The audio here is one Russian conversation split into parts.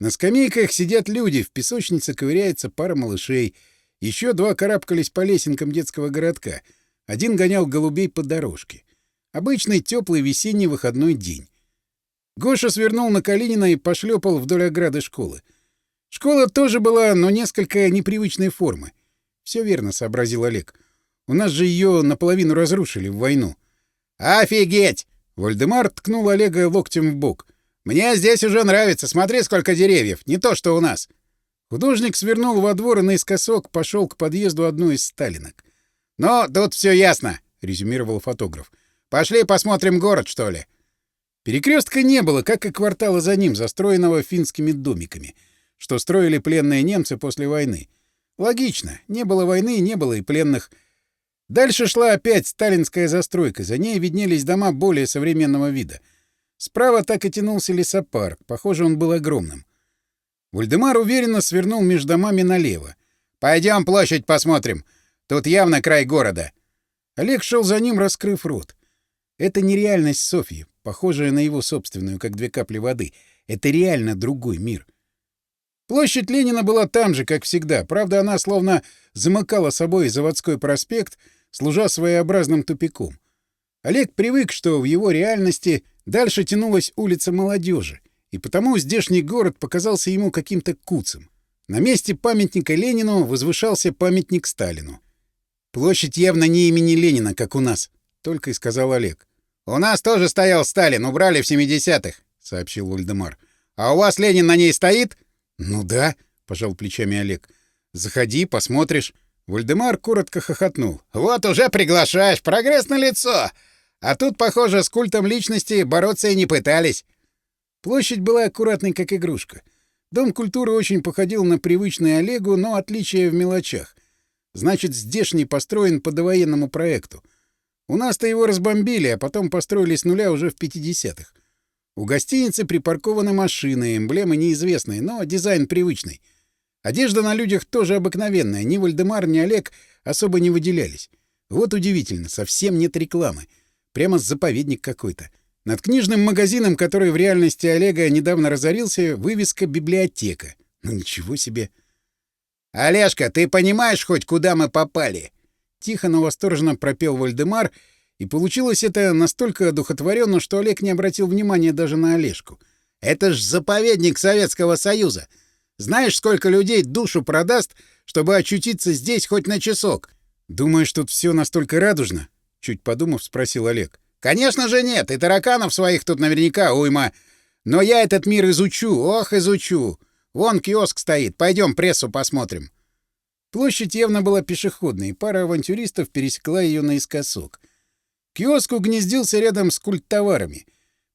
На скамейках сидят люди, в песочнице ковыряется пара малышей. Еще два карабкались по лесенкам детского городка. Один гонял голубей по дорожке. Обычный теплый весенний выходной день. Гоша свернул на Калинина и пошлепал вдоль ограды школы. Школа тоже была, но несколько непривычной формы. Все верно, сообразил Олег. У нас же ее наполовину разрушили в войну. Офигеть! Вольдемар ткнул Олега локтем в бок. «Мне здесь уже нравится. Смотри, сколько деревьев. Не то, что у нас». Художник свернул во двор и наискосок пошел к подъезду одной из сталинок. «Ну, тут все ясно», — резюмировал фотограф. «Пошли посмотрим город, что ли». Перекрестка не было, как и квартала за ним, застроенного финскими домиками, что строили пленные немцы после войны. Логично. Не было войны, не было и пленных. Дальше шла опять сталинская застройка. За ней виднелись дома более современного вида — Справа так и тянулся лесопарк. Похоже, он был огромным. Вальдемар уверенно свернул между домами налево. «Пойдем площадь посмотрим. Тут явно край города». Олег шел за ним, раскрыв рот. Это не реальность Софьи, похожая на его собственную, как две капли воды. Это реально другой мир. Площадь Ленина была там же, как всегда. Правда, она словно замыкала собой заводской проспект, служа своеобразным тупиком. Олег привык, что в его реальности Дальше тянулась улица Молодежи, и потому здешний город показался ему каким-то куцем. На месте памятника Ленину возвышался памятник Сталину. «Площадь явно не имени Ленина, как у нас», — только и сказал Олег. «У нас тоже стоял Сталин, убрали в 70-х», — сообщил Ульдемар. «А у вас Ленин на ней стоит?» «Ну да», — пожал плечами Олег. «Заходи, посмотришь». Вольдемар коротко хохотнул. «Вот уже приглашаешь! Прогресс на лицо. А тут, похоже, с культом личности бороться и не пытались. Площадь была аккуратной, как игрушка. Дом культуры очень походил на привычный Олегу, но отличие в мелочах. Значит, здешний построен по довоенному проекту. У нас-то его разбомбили, а потом построили с нуля уже в 50-х. У гостиницы припаркованы машины, эмблемы неизвестные, но дизайн привычный. Одежда на людях тоже обыкновенная, ни Вальдемар, ни Олег особо не выделялись. Вот удивительно, совсем нет рекламы — Прямо заповедник какой-то. Над книжным магазином, который в реальности Олега недавно разорился, вывеска «Библиотека». Ну ничего себе. «Олежка, ты понимаешь хоть, куда мы попали?» Тихо, но восторженно пропел Вальдемар, и получилось это настолько одухотворенно, что Олег не обратил внимания даже на Олежку. «Это ж заповедник Советского Союза! Знаешь, сколько людей душу продаст, чтобы очутиться здесь хоть на часок?» «Думаешь, тут все настолько радужно?» — чуть подумав, спросил Олег. «Конечно же нет, и тараканов своих тут наверняка уйма. Но я этот мир изучу, ох, изучу. Вон киоск стоит, пойдем прессу посмотрим». Площадь явно была пешеходной, пара авантюристов пересекла ее наискосок. Киоск угнездился рядом с культтоварами.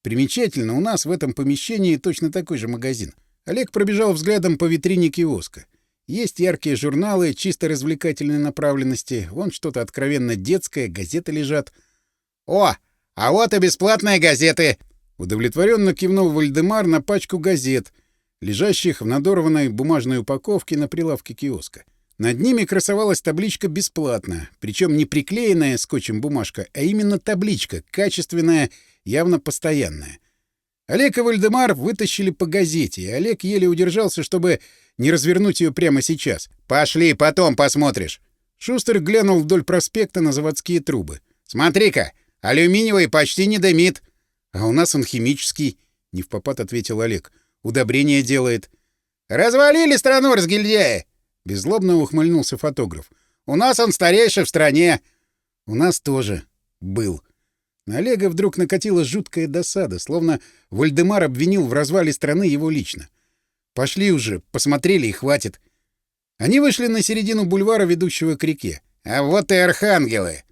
Примечательно, у нас в этом помещении точно такой же магазин. Олег пробежал взглядом по витрине киоска. Есть яркие журналы чисто развлекательной направленности. Вон что-то откровенно детское, газеты лежат. «О, а вот и бесплатные газеты!» Удовлетворенно кивнул Вальдемар на пачку газет, лежащих в надорванной бумажной упаковке на прилавке киоска. Над ними красовалась табличка «Бесплатно», причем не приклеенная скотчем бумажка, а именно табличка, качественная, явно постоянная. Олег и Вальдемар вытащили по газете, и Олег еле удержался, чтобы не развернуть ее прямо сейчас. Пошли, потом посмотришь. Шустер глянул вдоль проспекта на заводские трубы. Смотри-ка, алюминиевый почти не дымит. А у нас он химический, не в попад ответил Олег. Удобрение делает. Развалили страну разгильдяя. Беззлобно ухмыльнулся фотограф. У нас он старейший в стране. У нас тоже был. На Олега вдруг накатила жуткая досада, словно Вальдемар обвинил в развале страны его лично. Пошли уже, посмотрели и хватит. Они вышли на середину бульвара, ведущего к реке. «А вот и архангелы!»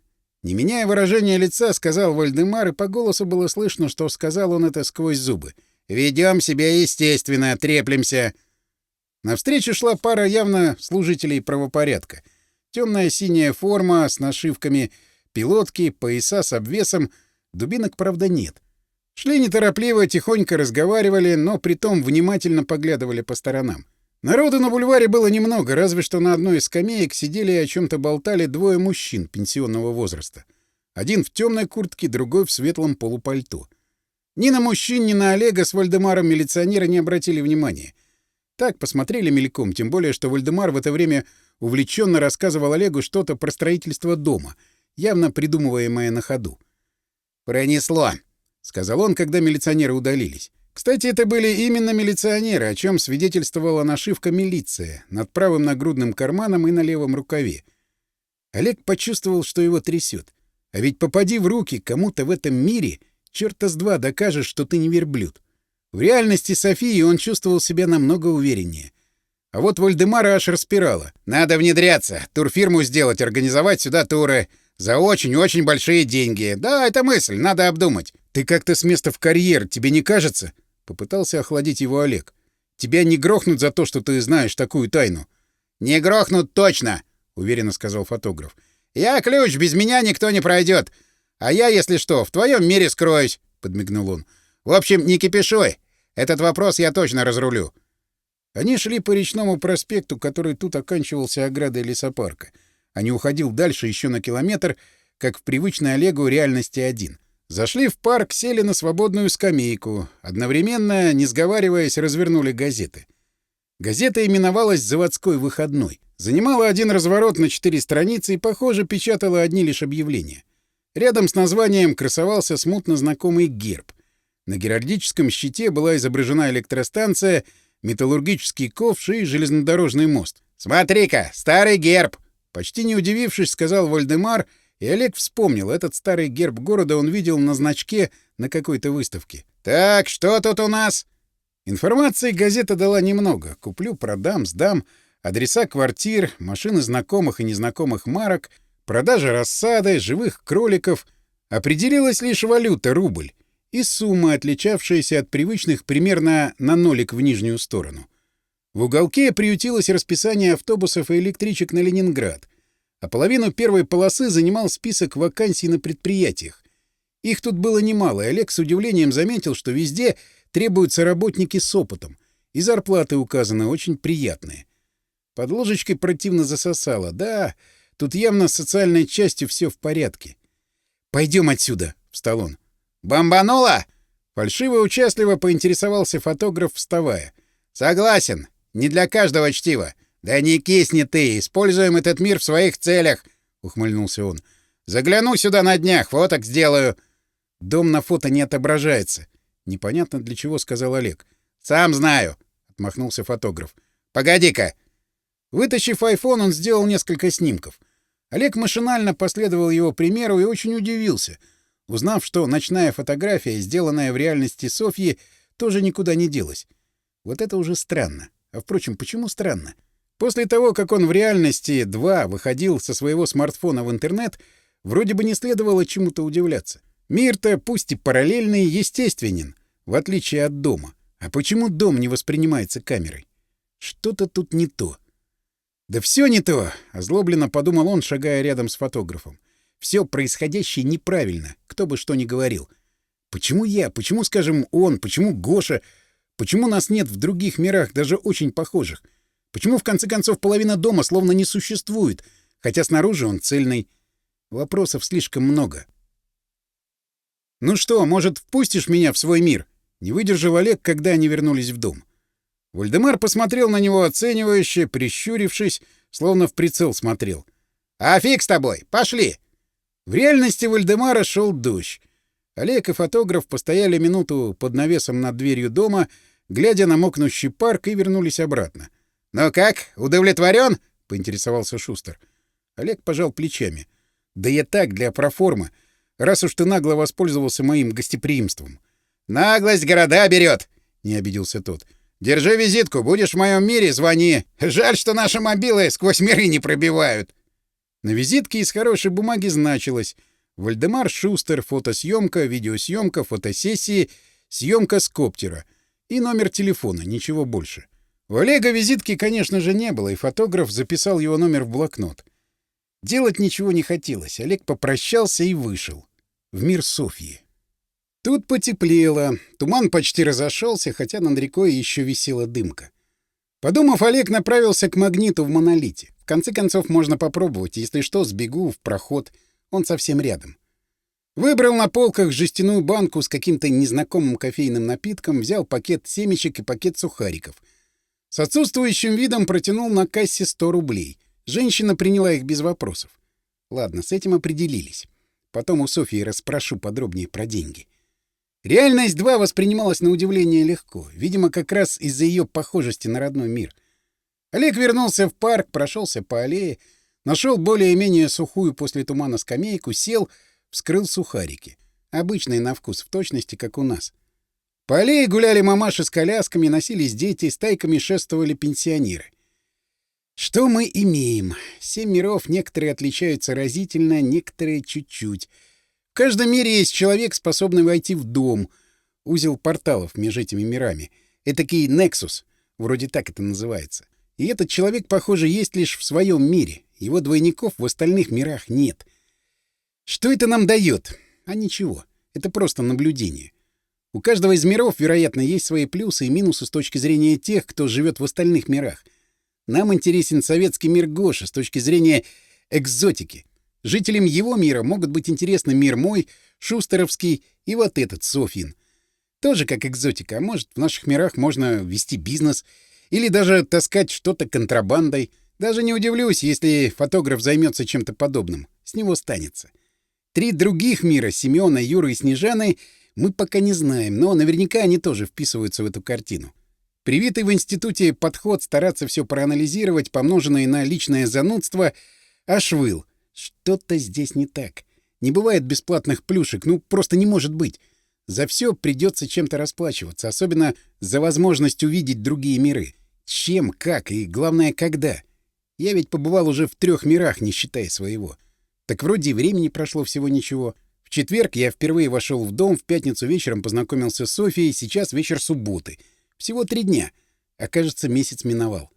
Не меняя выражения лица, сказал Вальдемар, и по голосу было слышно, что сказал он это сквозь зубы. «Ведем себя естественно, треплемся!» Навстречу шла пара явно служителей правопорядка. Темная синяя форма с нашивками, пилотки, пояса с обвесом. Дубинок, правда, нет. Шли неторопливо, тихонько разговаривали, но притом внимательно поглядывали по сторонам. Народу на бульваре было немного, разве что на одной из скамеек сидели и о чем-то болтали двое мужчин пенсионного возраста. Один в темной куртке, другой в светлом полупальто. Ни на мужчин, ни на Олега с Вальдемаром милиционеры не обратили внимания. Так посмотрели мельком, тем более, что Вальдемар в это время увлеченно рассказывал Олегу что-то про строительство дома, явно придумываемое на ходу. «Пронесло!» — сказал он, когда милиционеры удалились. Кстати, это были именно милиционеры, о чем свидетельствовала нашивка «Милиция» над правым нагрудным карманом и на левом рукаве. Олег почувствовал, что его трясет. А ведь попади в руки кому-то в этом мире, черта с два докажешь, что ты не верблюд. В реальности Софии он чувствовал себя намного увереннее. А вот Вальдемара аж распирала. «Надо внедряться, турфирму сделать, организовать сюда туры. За очень-очень большие деньги. Да, это мысль, надо обдумать. «Ты как-то с места в карьер, тебе не кажется?» — попытался охладить его Олег. «Тебя не грохнут за то, что ты знаешь такую тайну». «Не грохнут точно!» — уверенно сказал фотограф. «Я ключ, без меня никто не пройдет. А я, если что, в твоем мире скроюсь!» — подмигнул он. «В общем, не кипишуй! Этот вопрос я точно разрулю!» Они шли по речному проспекту, который тут оканчивался оградой лесопарка, а не уходил дальше еще на километр, как в привычной Олегу реальности один. Зашли в парк, сели на свободную скамейку, одновременно, не сговариваясь, развернули газеты. Газета именовалась «Заводской выходной». Занимала один разворот на четыре страницы и, похоже, печатала одни лишь объявления. Рядом с названием красовался смутно знакомый герб. На геральдическом щите была изображена электростанция, металлургический ковш и железнодорожный мост. «Смотри-ка, старый герб!» Почти не удивившись, сказал Вольдемар — и Олег вспомнил, этот старый герб города он видел на значке на какой-то выставке. «Так, что тут у нас?» Информации газета дала немного. Куплю, продам, сдам. Адреса квартир, машины знакомых и незнакомых марок, продажа рассады, живых кроликов. Определилась лишь валюта, рубль, и сумма, отличавшаяся от привычных примерно на нолик в нижнюю сторону. В уголке приютилось расписание автобусов и электричек на Ленинград — а половину первой полосы занимал список вакансий на предприятиях. Их тут было немало, и Олег с удивлением заметил, что везде требуются работники с опытом, и зарплаты указаны очень приятные. Под ложечкой противно засосало. Да, тут явно с социальной частью все в порядке. «Пойдем отсюда», — встал он. «Бомбануло!» Фальшиво участливо поинтересовался фотограф, вставая. «Согласен. Не для каждого чтива. «Да не кисни ты! Используем этот мир в своих целях!» — ухмыльнулся он. «Загляну сюда на днях, вот так сделаю!» «Дом на фото не отображается!» — непонятно для чего сказал Олег. «Сам знаю!» — отмахнулся фотограф. «Погоди-ка!» Вытащив айфон, он сделал несколько снимков. Олег машинально последовал его примеру и очень удивился, узнав, что ночная фотография, сделанная в реальности Софьи, тоже никуда не делась. Вот это уже странно. А впрочем, почему странно? После того, как он в реальности 2 выходил со своего смартфона в интернет, вроде бы не следовало чему-то удивляться. Мир-то, пусть и параллельный, естественен, в отличие от дома. А почему дом не воспринимается камерой? Что-то тут не то. Да все не то, озлобленно подумал он, шагая рядом с фотографом. Все происходящее неправильно, кто бы что ни говорил. Почему я? Почему, скажем, он? Почему Гоша? Почему нас нет в других мирах, даже очень похожих? Почему, в конце концов, половина дома словно не существует, хотя снаружи он цельный? Вопросов слишком много. «Ну что, может, впустишь меня в свой мир?» Не выдержал Олег, когда они вернулись в дом. Вальдемар посмотрел на него оценивающе, прищурившись, словно в прицел смотрел. «А фиг с тобой! Пошли!» В реальности Вальдемара шел дождь. Олег и фотограф постояли минуту под навесом над дверью дома, глядя на мокнущий парк, и вернулись обратно. «Ну как, удовлетворен?» — поинтересовался Шустер. Олег пожал плечами. «Да я так, для проформы, раз уж ты нагло воспользовался моим гостеприимством». «Наглость города берет!» — не обиделся тот. «Держи визитку, будешь в моем мире, звони. Жаль, что наши мобилы сквозь миры не пробивают». На визитке из хорошей бумаги значилось «Вальдемар Шустер, фотосъемка, видеосъемка, фотосессии, съемка с коптера» и номер телефона, ничего больше. — у Олега визитки, конечно же, не было, и фотограф записал его номер в блокнот. Делать ничего не хотелось. Олег попрощался и вышел. В мир Софьи. Тут потеплело. Туман почти разошелся, хотя над рекой еще висела дымка. Подумав, Олег направился к магниту в монолите. В конце концов, можно попробовать. Если что, сбегу в проход. Он совсем рядом. Выбрал на полках жестяную банку с каким-то незнакомым кофейным напитком, взял пакет семечек и пакет сухариков — с отсутствующим видом протянул на кассе 100 рублей. Женщина приняла их без вопросов. Ладно, с этим определились. Потом у Софьи расспрошу подробнее про деньги. Реальность 2 воспринималась на удивление легко, видимо, как раз из-за ее похожести на родной мир. Олег вернулся в парк, прошелся по аллее, нашел более-менее сухую после тумана скамейку, сел, вскрыл сухарики. Обычные на вкус, в точности, как у нас — по аллее гуляли мамаши с колясками, носились дети, стайками шествовали пенсионеры. Что мы имеем? Семь миров некоторые отличаются разительно, некоторые чуть-чуть. В каждом мире есть человек, способный войти в дом, узел порталов между этими мирами. Этакий «Нексус», вроде так это называется. И этот человек, похоже, есть лишь в своем мире. Его двойников в остальных мирах нет. Что это нам дает? А ничего. Это просто наблюдение. У каждого из миров, вероятно, есть свои плюсы и минусы с точки зрения тех, кто живет в остальных мирах. Нам интересен советский мир Гоши с точки зрения экзотики. Жителям его мира могут быть интересны мир мой, Шустеровский и вот этот Софин. Тоже как экзотика, а может, в наших мирах можно вести бизнес или даже таскать что-то контрабандой. Даже не удивлюсь, если фотограф займется чем-то подобным. С него станется. Три других мира — Семёна, Юры и Снежаны — мы пока не знаем, но наверняка они тоже вписываются в эту картину. Привитый в институте подход стараться все проанализировать, помноженное на личное занудство, аж выл. Что-то здесь не так. Не бывает бесплатных плюшек, ну просто не может быть. За все придется чем-то расплачиваться, особенно за возможность увидеть другие миры. Чем, как и, главное, когда. Я ведь побывал уже в трех мирах, не считая своего. Так вроде времени прошло всего ничего четверг я впервые вошел в дом, в пятницу вечером познакомился с Софией, сейчас вечер субботы. Всего три дня. А кажется, месяц миновал.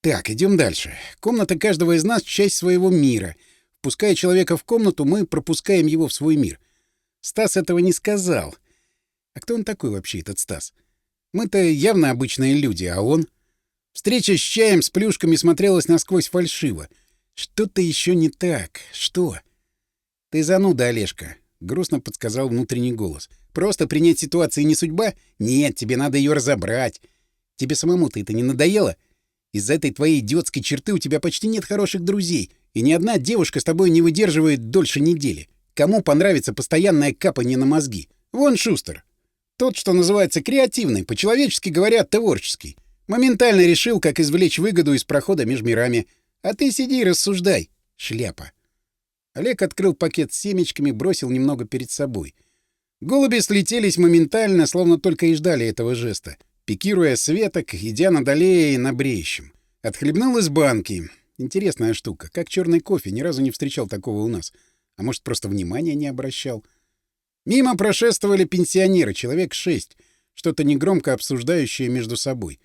Так, идем дальше. Комната каждого из нас — часть своего мира. Впуская человека в комнату, мы пропускаем его в свой мир. Стас этого не сказал. А кто он такой вообще, этот Стас? Мы-то явно обычные люди, а он... Встреча с чаем, с плюшками смотрелась насквозь фальшиво. Что-то еще не так. Что? «Ты зануда, Олежка», — грустно подсказал внутренний голос. «Просто принять ситуацию не судьба? Нет, тебе надо ее разобрать. Тебе самому-то это не надоело? Из-за этой твоей идиотской черты у тебя почти нет хороших друзей, и ни одна девушка с тобой не выдерживает дольше недели. Кому понравится постоянное капание на мозги? Вон Шустер. Тот, что называется креативный, по-человечески говоря, творческий. Моментально решил, как извлечь выгоду из прохода между мирами. А ты сиди и рассуждай. Шляпа. Олег открыл пакет с семечками, бросил немного перед собой. Голуби слетелись моментально, словно только и ждали этого жеста, пикируя светок, веток, идя над аллеей на бреющем. Отхлебнул из банки. Интересная штука. Как черный кофе, ни разу не встречал такого у нас. А может, просто внимания не обращал. Мимо прошествовали пенсионеры, человек шесть, что-то негромко обсуждающие между собой.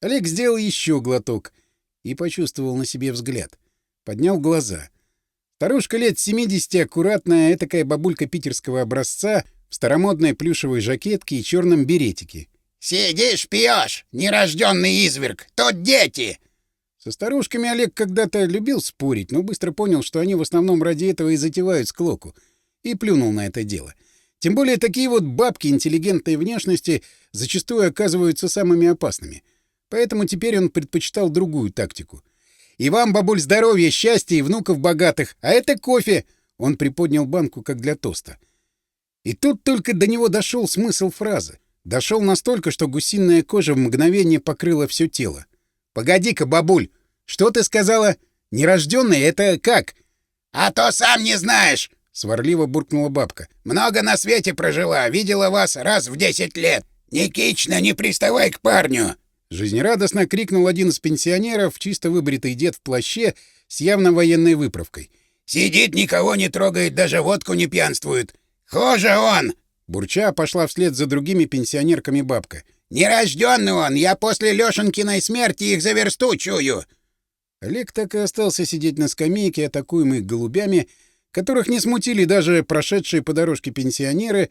Олег сделал еще глоток и почувствовал на себе взгляд. Поднял глаза — Старушка лет 70, аккуратная, этакая бабулька питерского образца, в старомодной плюшевой жакетке и черном беретике. «Сидишь, пьешь, нерожденный изверг! тот дети!» Со старушками Олег когда-то любил спорить, но быстро понял, что они в основном ради этого и затевают склоку, и плюнул на это дело. Тем более такие вот бабки интеллигентной внешности зачастую оказываются самыми опасными. Поэтому теперь он предпочитал другую тактику — и вам, бабуль, здоровья, счастья и внуков богатых. А это кофе!» Он приподнял банку, как для тоста. И тут только до него дошел смысл фразы. Дошел настолько, что гусиная кожа в мгновение покрыла все тело. «Погоди-ка, бабуль, что ты сказала? Нерожденные — это как?» «А то сам не знаешь!» — сварливо буркнула бабка. «Много на свете прожила, видела вас раз в десять лет. Никично, ну не приставай к парню. Жизнерадостно крикнул один из пенсионеров, чисто выбритый дед в плаще с явно военной выправкой. «Сидит, никого не трогает, даже водку не пьянствует! Хуже он!» Бурча пошла вслед за другими пенсионерками бабка. «Нерожденный он! Я после Лёшенькиной смерти их за версту чую!» Олег так и остался сидеть на скамейке, атакуемый голубями, которых не смутили даже прошедшие по дорожке пенсионеры,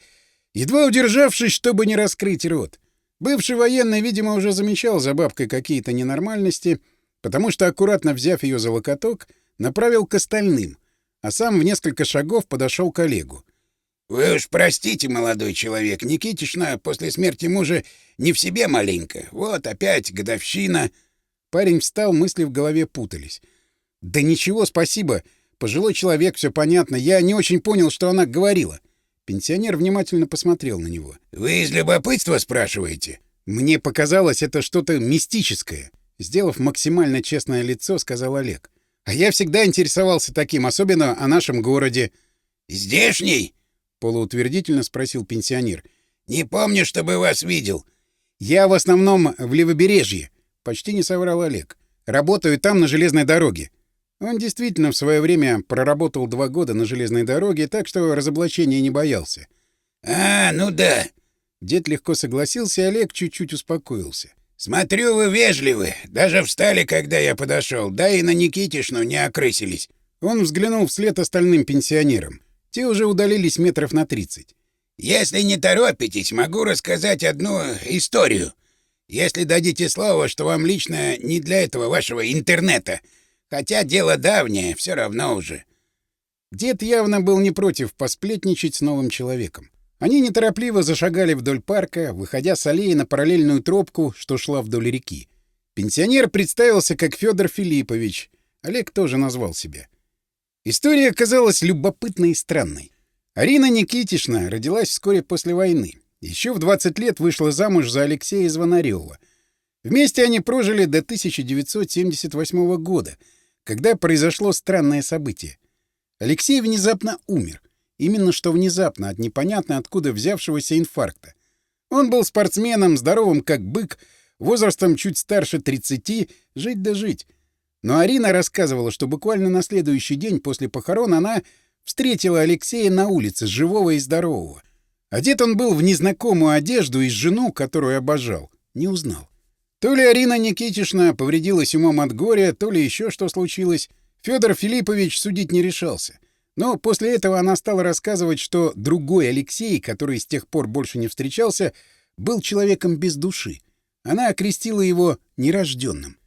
едва удержавшись, чтобы не раскрыть рот. Бывший военный, видимо, уже замечал за бабкой какие-то ненормальности, потому что, аккуратно взяв ее за локоток, направил к остальным, а сам в несколько шагов подошел к Олегу. «Вы уж простите, молодой человек, Никитишна после смерти мужа не в себе маленько. Вот опять годовщина». Парень встал, мысли в голове путались. «Да ничего, спасибо. Пожилой человек, все понятно. Я не очень понял, что она говорила». Пенсионер внимательно посмотрел на него. «Вы из любопытства спрашиваете?» «Мне показалось, это что-то мистическое», — сделав максимально честное лицо, сказал Олег. «А я всегда интересовался таким, особенно о нашем городе». «Здешний?» — полуутвердительно спросил пенсионер. «Не помню, чтобы вас видел». «Я в основном в Левобережье», — почти не соврал Олег. «Работаю там на железной дороге». Он действительно в свое время проработал два года на железной дороге, так что разоблачения не боялся. «А, ну да!» Дед легко согласился, Олег чуть-чуть успокоился. «Смотрю, вы вежливы. Даже встали, когда я подошел. Да и на Никитишну не окрысились». Он взглянул вслед остальным пенсионерам. Те уже удалились метров на тридцать. «Если не торопитесь, могу рассказать одну историю. Если дадите слово, что вам лично не для этого вашего интернета — Хотя дело давнее, все равно уже. Дед явно был не против посплетничать с новым человеком. Они неторопливо зашагали вдоль парка, выходя с аллеи на параллельную тропку, что шла вдоль реки. Пенсионер представился как Федор Филиппович. Олег тоже назвал себя. История оказалась любопытной и странной. Арина Никитишна родилась вскоре после войны. Еще в 20 лет вышла замуж за Алексея Звонарева. Вместе они прожили до 1978 года — когда произошло странное событие. Алексей внезапно умер. Именно что внезапно, от непонятно откуда взявшегося инфаркта. Он был спортсменом, здоровым как бык, возрастом чуть старше 30, жить да жить. Но Арина рассказывала, что буквально на следующий день после похорон она встретила Алексея на улице, живого и здорового. Одет он был в незнакомую одежду и жену, которую обожал, не узнал. То ли Арина Никитишна повредилась умом от горя, то ли еще что случилось, Федор Филиппович судить не решался. Но после этого она стала рассказывать, что другой Алексей, который с тех пор больше не встречался, был человеком без души. Она окрестила его нерожденным.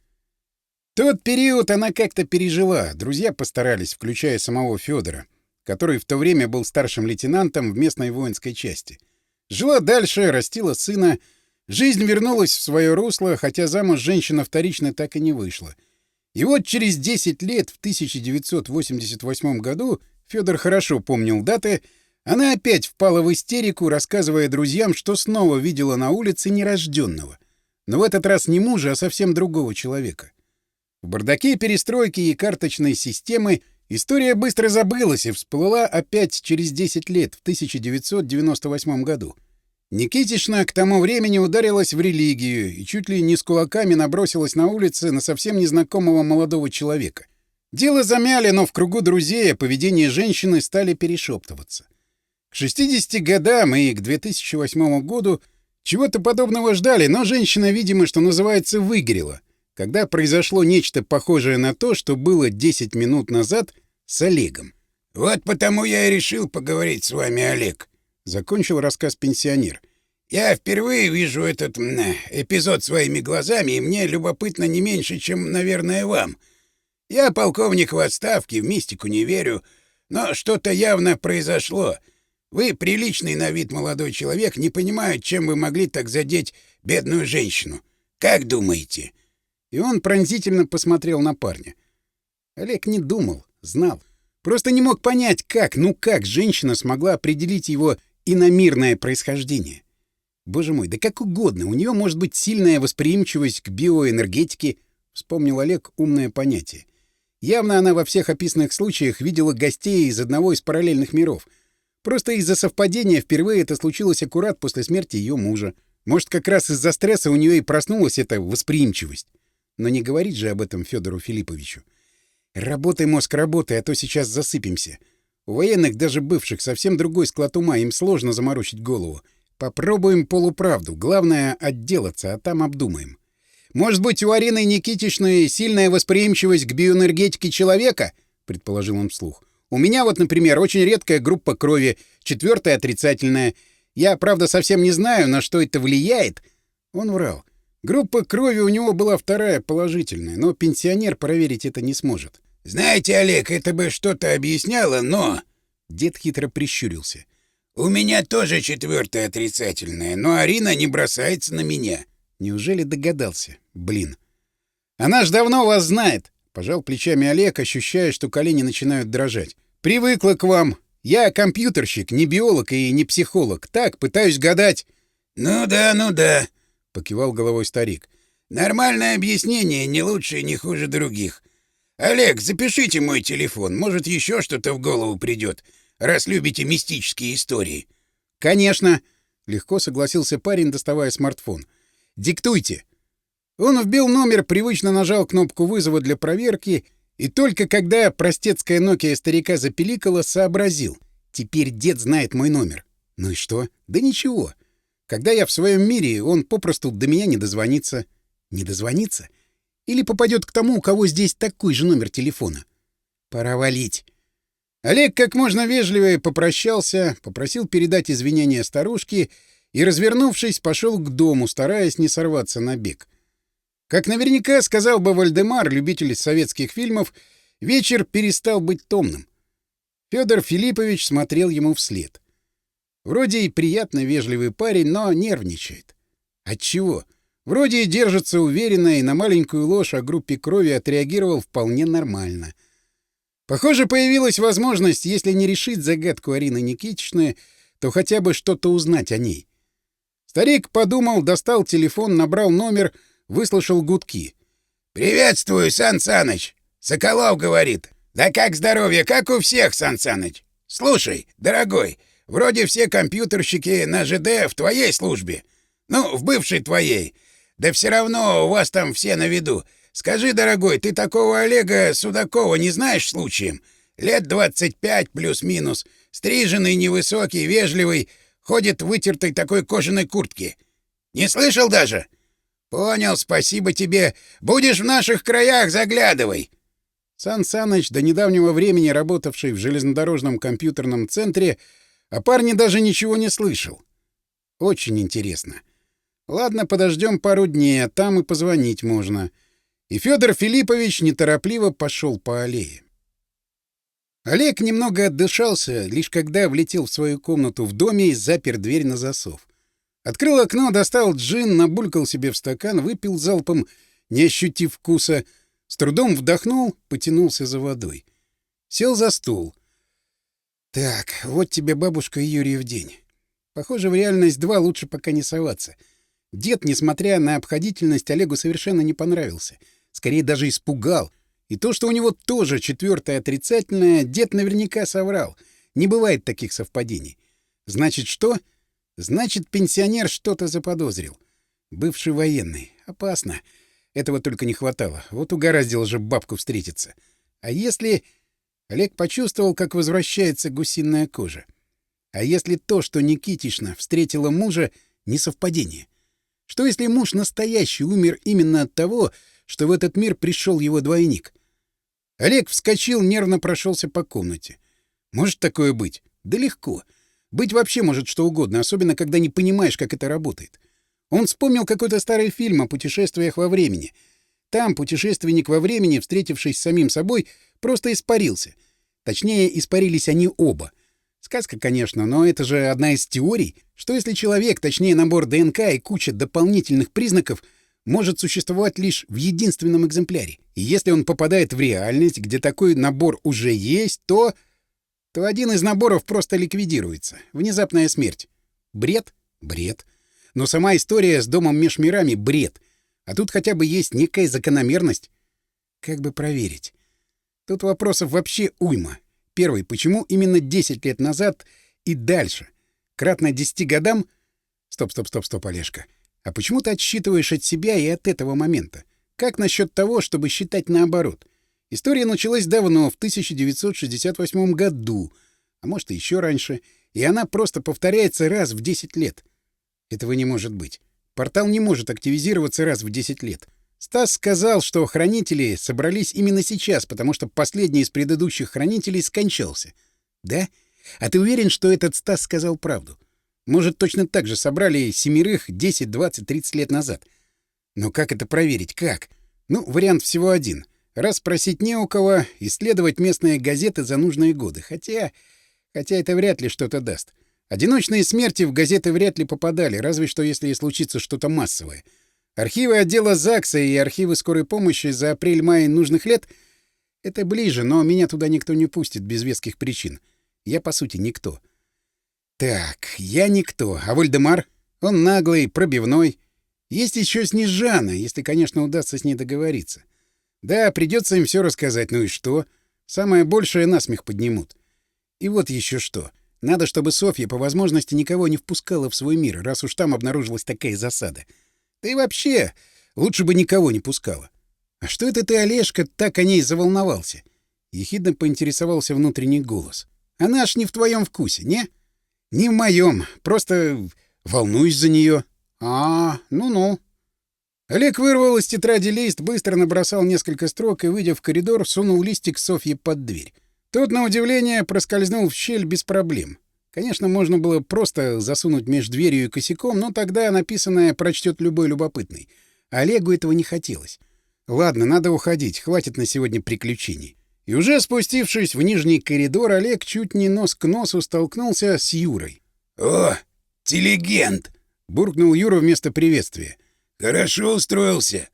Тот период она как-то пережила, друзья постарались, включая самого Федора, который в то время был старшим лейтенантом в местной воинской части. Жила дальше, растила сына — Жизнь вернулась в свое русло, хотя замуж женщина вторично так и не вышла. И вот через 10 лет, в 1988 году, Федор хорошо помнил даты, она опять впала в истерику, рассказывая друзьям, что снова видела на улице нерожденного. Но в этот раз не мужа, а совсем другого человека. В бардаке перестройки и карточной системы история быстро забылась и всплыла опять через 10 лет, в 1998 году. Никитична к тому времени ударилась в религию и чуть ли не с кулаками набросилась на улице на совсем незнакомого молодого человека. Дело замяли, но в кругу друзей а о поведении женщины стали перешептываться. К 60 годам и к 2008 году чего-то подобного ждали, но женщина, видимо, что называется, выгорела, когда произошло нечто похожее на то, что было 10 минут назад с Олегом. «Вот потому я и решил поговорить с вами, Олег», — закончил рассказ пенсионер. «Я впервые вижу этот эпизод своими глазами, и мне любопытно не меньше, чем, наверное, вам. Я полковник в отставке, в мистику не верю, но что-то явно произошло. Вы, приличный на вид молодой человек, не понимаю, чем вы могли так задеть бедную женщину. Как думаете?» И он пронзительно посмотрел на парня. Олег не думал, знал. Просто не мог понять, как, ну как женщина смогла определить его иномирное происхождение. Боже мой, да как угодно, у нее может быть сильная восприимчивость к биоэнергетике, вспомнил Олег умное понятие. Явно она во всех описанных случаях видела гостей из одного из параллельных миров. Просто из-за совпадения впервые это случилось аккурат после смерти ее мужа. Может, как раз из-за стресса у нее и проснулась эта восприимчивость. Но не говорить же об этом Федору Филипповичу. Работай, мозг, работай, а то сейчас засыпемся. У военных, даже бывших, совсем другой склад ума, им сложно заморочить голову. Попробуем полуправду, главное — отделаться, а там обдумаем. «Может быть, у Арины Никитичной сильная восприимчивость к биоэнергетике человека?» — предположил он вслух. «У меня вот, например, очень редкая группа крови, четвертая отрицательная. Я, правда, совсем не знаю, на что это влияет». Он врал. Группа крови у него была вторая, положительная, но пенсионер проверить это не сможет. «Знаете, Олег, это бы что-то объясняло, но...» Дед хитро прищурился. «У меня тоже четвертое отрицательное, но Арина не бросается на меня». Неужели догадался? Блин. «Она ж давно вас знает», — пожал плечами Олег, ощущая, что колени начинают дрожать. «Привыкла к вам. Я компьютерщик, не биолог и не психолог. Так, пытаюсь гадать». «Ну да, ну да», — покивал головой старик. «Нормальное объяснение, не лучше и не хуже других. «Олег, запишите мой телефон, может, еще что-то в голову придет, раз любите мистические истории». «Конечно», — легко согласился парень, доставая смартфон. «Диктуйте». Он вбил номер, привычно нажал кнопку вызова для проверки, и только когда простецкая Nokia старика запеликала, сообразил. «Теперь дед знает мой номер». «Ну и что?» «Да ничего. Когда я в своем мире, он попросту до меня не дозвонится». «Не дозвонится?» Или попадет к тому, у кого здесь такой же номер телефона. Пора валить. Олег как можно вежливее попрощался, попросил передать извинения старушке и, развернувшись, пошел к дому, стараясь не сорваться на бег. Как наверняка сказал бы Вальдемар, любитель советских фильмов, вечер перестал быть томным. Федор Филиппович смотрел ему вслед. Вроде и приятно вежливый парень, но нервничает. Отчего? Вроде и держится уверенно, и на маленькую ложь о группе крови отреагировал вполне нормально. Похоже, появилась возможность, если не решить загадку Арины Никитичны, то хотя бы что-то узнать о ней. Старик подумал, достал телефон, набрал номер, выслушал гудки. «Приветствую, Сан Саныч! Соколов говорит. Да как здоровье, как у всех, Сан Саныч! Слушай, дорогой, вроде все компьютерщики на ЖД в твоей службе. Ну, в бывшей твоей. Да все равно, у вас там все на виду. Скажи, дорогой, ты такого Олега Судакова не знаешь случаем? Лет 25 плюс-минус, стриженный, невысокий, вежливый, ходит в вытертой такой кожаной куртке. Не слышал даже? Понял, спасибо тебе. Будешь в наших краях, заглядывай. Сан Саныч, до недавнего времени работавший в железнодорожном компьютерном центре, о парне даже ничего не слышал. Очень интересно. — Ладно, подождем пару дней, а там и позвонить можно. И Федор Филиппович неторопливо пошел по аллее. Олег немного отдышался, лишь когда влетел в свою комнату в доме и запер дверь на засов. Открыл окно, достал джин, набулькал себе в стакан, выпил залпом, не ощутив вкуса, с трудом вдохнул, потянулся за водой. Сел за стул. «Так, вот тебе бабушка в день. Похоже, в реальность два лучше пока не соваться». Дед, несмотря на обходительность, Олегу совершенно не понравился. Скорее, даже испугал. И то, что у него тоже четвертое отрицательное, дед наверняка соврал. Не бывает таких совпадений. Значит, что? Значит, пенсионер что-то заподозрил. Бывший военный. Опасно. Этого только не хватало. Вот угораздило же бабку встретиться. А если... Олег почувствовал, как возвращается гусиная кожа. А если то, что Никитишна встретила мужа, не совпадение? Что если муж настоящий умер именно от того, что в этот мир пришел его двойник? Олег вскочил, нервно прошелся по комнате. Может такое быть? Да легко. Быть вообще может что угодно, особенно когда не понимаешь, как это работает. Он вспомнил какой-то старый фильм о путешествиях во времени. Там путешественник во времени, встретившись с самим собой, просто испарился. Точнее, испарились они оба — Сказка, конечно, но это же одна из теорий, что если человек, точнее набор ДНК и куча дополнительных признаков, может существовать лишь в единственном экземпляре. И если он попадает в реальность, где такой набор уже есть, то... то один из наборов просто ликвидируется. Внезапная смерть. Бред? Бред. Но сама история с домом межмирами — бред. А тут хотя бы есть некая закономерность. Как бы проверить? Тут вопросов вообще уйма. Первый. Почему именно 10 лет назад и дальше? Кратно 10 годам... Стоп, стоп, стоп, стоп, Олежка. А почему ты отсчитываешь от себя и от этого момента? Как насчет того, чтобы считать наоборот? История началась давно, в 1968 году, а может, и еще раньше, и она просто повторяется раз в 10 лет. Этого не может быть. Портал не может активизироваться раз в 10 лет. Стас сказал, что хранители собрались именно сейчас, потому что последний из предыдущих хранителей скончался. Да? А ты уверен, что этот Стас сказал правду? Может, точно так же собрали семерых 10, 20, 30 лет назад. Но как это проверить? Как? Ну, вариант всего один. Раз просить не у кого, исследовать местные газеты за нужные годы. Хотя... Хотя это вряд ли что-то даст. Одиночные смерти в газеты вряд ли попадали, разве что если случится что-то массовое. Архивы отдела ЗАГСа и архивы скорой помощи за апрель-май нужных лет — это ближе, но меня туда никто не пустит без веских причин. Я, по сути, никто. Так, я никто, а Вольдемар? Он наглый, пробивной. Есть еще Снежана, если, конечно, удастся с ней договориться. Да, придется им все рассказать, ну и что? Самое большее насмех поднимут. И вот еще что. Надо, чтобы Софья по возможности никого не впускала в свой мир, раз уж там обнаружилась такая засада — и вообще лучше бы никого не пускала. А что это ты, Олежка, так о ней заволновался? Ехидно поинтересовался внутренний голос. Она ж не в твоем вкусе, не? Не в моем. Просто волнуюсь за нее. А, ну-ну. Олег вырвал из тетради лист, быстро набросал несколько строк и, выйдя в коридор, сунул листик Софье под дверь. Тот, на удивление, проскользнул в щель без проблем. Конечно, можно было просто засунуть между дверью и косяком, но тогда написанное прочтет любой любопытный. Олегу этого не хотелось. Ладно, надо уходить, хватит на сегодня приключений. И уже спустившись в нижний коридор, Олег чуть не нос к носу столкнулся с Юрой. «О, телегент!» — буркнул Юра вместо приветствия. «Хорошо устроился!»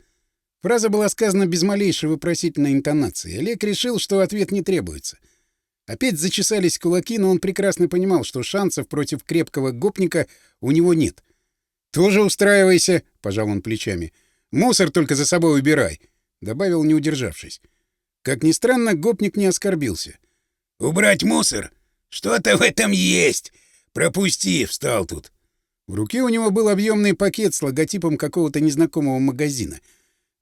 Фраза была сказана без малейшей вопросительной интонации. Олег решил, что ответ не требуется — Опять зачесались кулаки, но он прекрасно понимал, что шансов против крепкого гопника у него нет. «Тоже устраивайся», — пожал он плечами. «Мусор только за собой убирай», — добавил, не удержавшись. Как ни странно, гопник не оскорбился. «Убрать мусор? Что-то в этом есть! Пропусти!» — встал тут. В руке у него был объемный пакет с логотипом какого-то незнакомого магазина.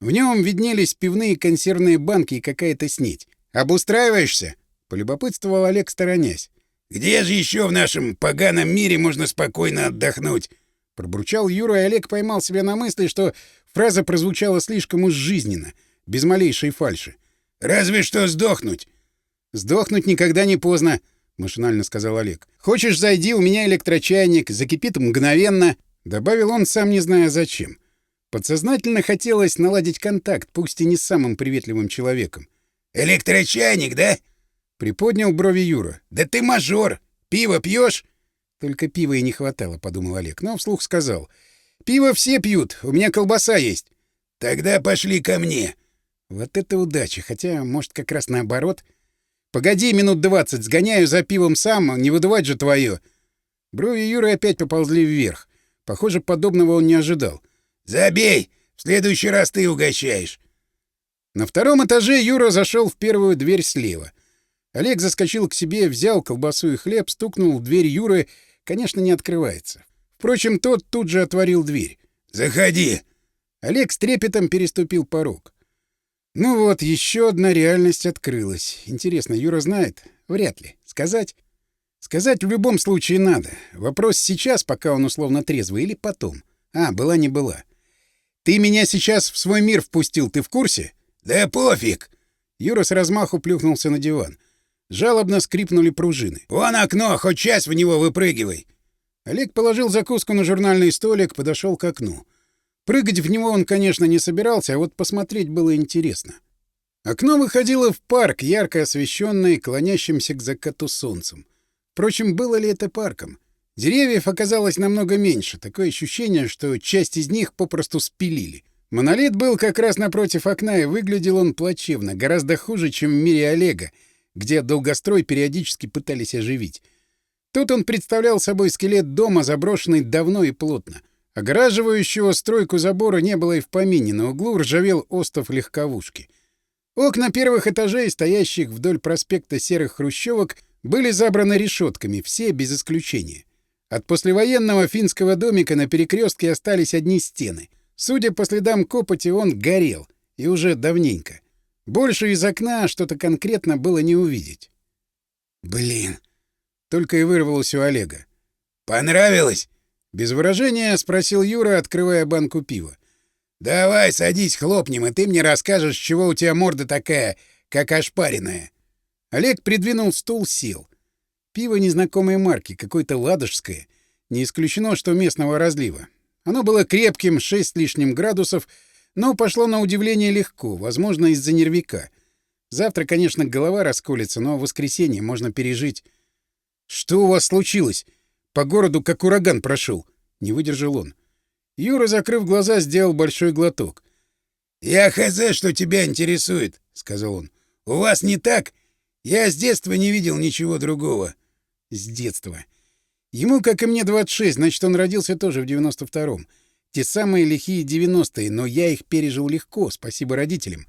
В нем виднелись пивные консервные банки и какая-то снеть. «Обустраиваешься?» Полюбопытствовал Олег, сторонясь. «Где же еще в нашем поганом мире можно спокойно отдохнуть?» Пробурчал Юра, и Олег поймал себя на мысли, что фраза прозвучала слишком уж жизненно, без малейшей фальши. «Разве что сдохнуть!» «Сдохнуть никогда не поздно», — машинально сказал Олег. «Хочешь, зайди, у меня электрочайник, закипит мгновенно», — добавил он, сам не зная зачем. Подсознательно хотелось наладить контакт, пусть и не с самым приветливым человеком. «Электрочайник, да?» Приподнял брови Юра. «Да ты мажор! Пиво пьешь? «Только пива и не хватало», — подумал Олег, но вслух сказал. «Пиво все пьют, у меня колбаса есть». «Тогда пошли ко мне». Вот это удача, хотя, может, как раз наоборот. «Погоди минут двадцать, сгоняю за пивом сам, не выдувать же твое». Брови Юры опять поползли вверх. Похоже, подобного он не ожидал. «Забей! В следующий раз ты угощаешь!» На втором этаже Юра зашел в первую дверь слева. Олег заскочил к себе, взял колбасу и хлеб, стукнул в дверь Юры. Конечно, не открывается. Впрочем, тот тут же отворил дверь. «Заходи!» Олег с трепетом переступил порог. Ну вот, еще одна реальность открылась. Интересно, Юра знает? Вряд ли. Сказать? Сказать в любом случае надо. Вопрос сейчас, пока он условно трезвый, или потом? А, была не была. Ты меня сейчас в свой мир впустил, ты в курсе? Да пофиг! Юра с размаху плюхнулся на диван. Жалобно скрипнули пружины. «Вон окно! Хоть часть в него выпрыгивай!» Олег положил закуску на журнальный столик, подошел к окну. Прыгать в него он, конечно, не собирался, а вот посмотреть было интересно. Окно выходило в парк, ярко освещенный, клонящимся к закату солнцем. Впрочем, было ли это парком? Деревьев оказалось намного меньше, такое ощущение, что часть из них попросту спилили. Монолит был как раз напротив окна, и выглядел он плачевно, гораздо хуже, чем в мире Олега — где долгострой периодически пытались оживить. Тут он представлял собой скелет дома, заброшенный давно и плотно. Ограживающего стройку забора не было и в помине, на углу ржавел остов легковушки. Окна первых этажей, стоящих вдоль проспекта серых хрущевок, были забраны решетками, все без исключения. От послевоенного финского домика на перекрестке остались одни стены. Судя по следам копоти, он горел, и уже давненько — больше из окна что-то конкретно было не увидеть. «Блин!» — только и вырвалось у Олега. «Понравилось?» — без выражения спросил Юра, открывая банку пива. «Давай, садись, хлопнем, и ты мне расскажешь, чего у тебя морда такая, как ошпаренная». Олег придвинул стул, сел. Пиво незнакомой марки, какое-то ладожское. Не исключено, что местного разлива. Оно было крепким, шесть лишним градусов — но пошло на удивление легко, возможно, из-за нервика. Завтра, конечно, голова расколется, но в воскресенье можно пережить. «Что у вас случилось? По городу как ураган прошел!» — не выдержал он. Юра, закрыв глаза, сделал большой глоток. «Я хз, что тебя интересует», — сказал он. «У вас не так? Я с детства не видел ничего другого». «С детства». Ему, как и мне, 26, значит, он родился тоже в девяносто втором. Те самые лихие 90-е, но я их пережил легко, спасибо родителям.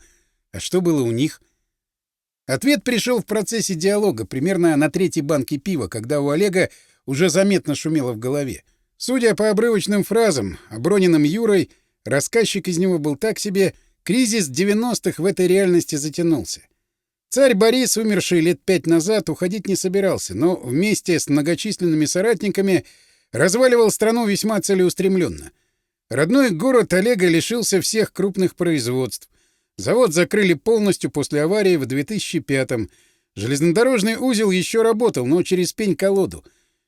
А что было у них? Ответ пришел в процессе диалога, примерно на третьей банке пива, когда у Олега уже заметно шумело в голове. Судя по обрывочным фразам, оброненным Юрой, рассказчик из него был так себе, кризис 90-х в этой реальности затянулся. Царь Борис, умерший лет пять назад, уходить не собирался, но вместе с многочисленными соратниками разваливал страну весьма целеустремленно. Родной город Олега лишился всех крупных производств. Завод закрыли полностью после аварии в 2005-м. Железнодорожный узел еще работал, но через пень-колоду.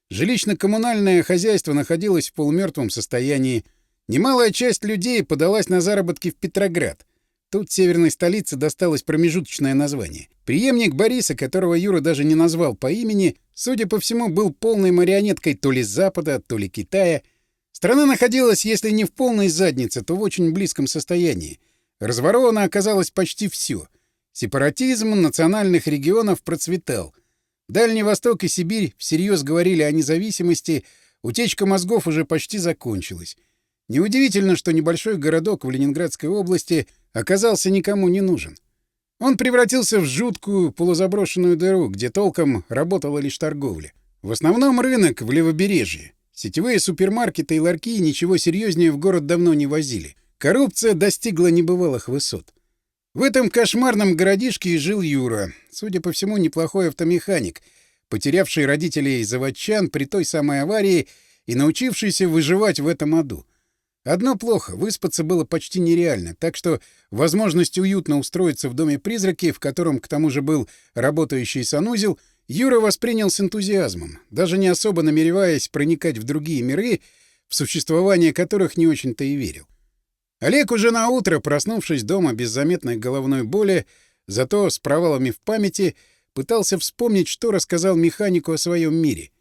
Жилищно-коммунальное хозяйство находилось в полумертвом состоянии. Немалая часть людей подалась на заработки в Петроград. Тут северной столице досталось промежуточное название. Приемник Бориса, которого Юра даже не назвал по имени, судя по всему, был полной марионеткой то ли Запада, то ли Китая — Страна находилась, если не в полной заднице, то в очень близком состоянии. Разворовано оказалось почти все. Сепаратизм национальных регионов процветал. Дальний Восток и Сибирь всерьез говорили о независимости, утечка мозгов уже почти закончилась. Неудивительно, что небольшой городок в Ленинградской области оказался никому не нужен. Он превратился в жуткую полузаброшенную дыру, где толком работала лишь торговля. В основном рынок в левобережье. Сетевые супермаркеты и ларки ничего серьезнее в город давно не возили. Коррупция достигла небывалых высот. В этом кошмарном городишке и жил Юра, судя по всему, неплохой автомеханик, потерявший родителей заводчан при той самой аварии и научившийся выживать в этом аду. Одно плохо — выспаться было почти нереально, так что возможность уютно устроиться в доме призраки, в котором к тому же был работающий санузел — Юра воспринял с энтузиазмом, даже не особо намереваясь проникать в другие миры, в существование которых не очень-то и верил. Олег уже на утро, проснувшись дома без заметной головной боли, зато с провалами в памяти, пытался вспомнить, что рассказал механику о своем мире.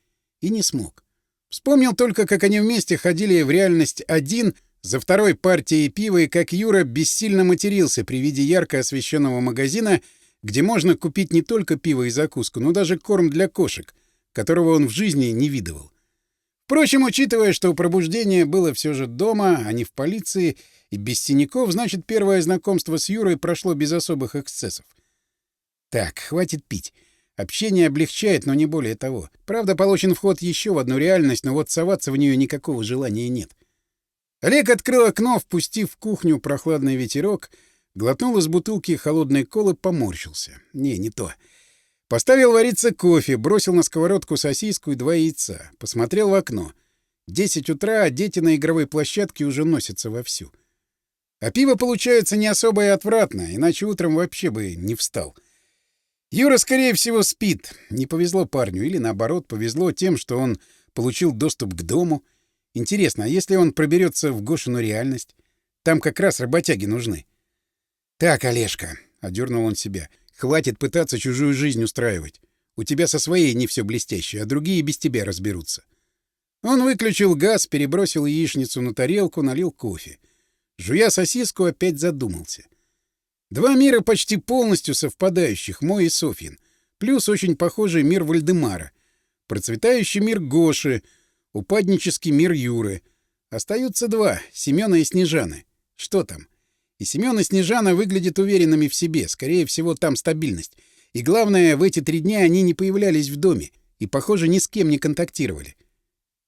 И не смог. Вспомнил только, как они вместе ходили в реальность один за второй партией пива и как Юра бессильно матерился при виде ярко освещенного магазина — где можно купить не только пиво и закуску, но даже корм для кошек, которого он в жизни не видывал. Впрочем, учитывая, что пробуждение было все же дома, а не в полиции, и без синяков, значит, первое знакомство с Юрой прошло без особых эксцессов. Так, хватит пить. Общение облегчает, но не более того. Правда, получен вход еще в одну реальность, но вот соваться в нее никакого желания нет. Олег открыл окно, впустив в кухню прохладный ветерок — Глотнул из бутылки холодной колы, поморщился. Не, не то. Поставил вариться кофе, бросил на сковородку сосиску и два яйца. Посмотрел в окно. Десять утра, а дети на игровой площадке уже носятся вовсю. А пиво получается не особо и отвратно, иначе утром вообще бы не встал. Юра, скорее всего, спит. Не повезло парню, или наоборот, повезло тем, что он получил доступ к дому. Интересно, а если он проберется в Гошину реальность? Там как раз работяги нужны. «Так, Олежка», — одернул он себя, — «хватит пытаться чужую жизнь устраивать. У тебя со своей не все блестящее, а другие без тебя разберутся». Он выключил газ, перебросил яичницу на тарелку, налил кофе. Жуя сосиску, опять задумался. Два мира почти полностью совпадающих, мой и Софин, плюс очень похожий мир Вальдемара, процветающий мир Гоши, упаднический мир Юры. Остаются два — Семёна и Снежаны. Что там? И Семён и Снежана выглядят уверенными в себе, скорее всего, там стабильность. И главное, в эти три дня они не появлялись в доме и, похоже, ни с кем не контактировали.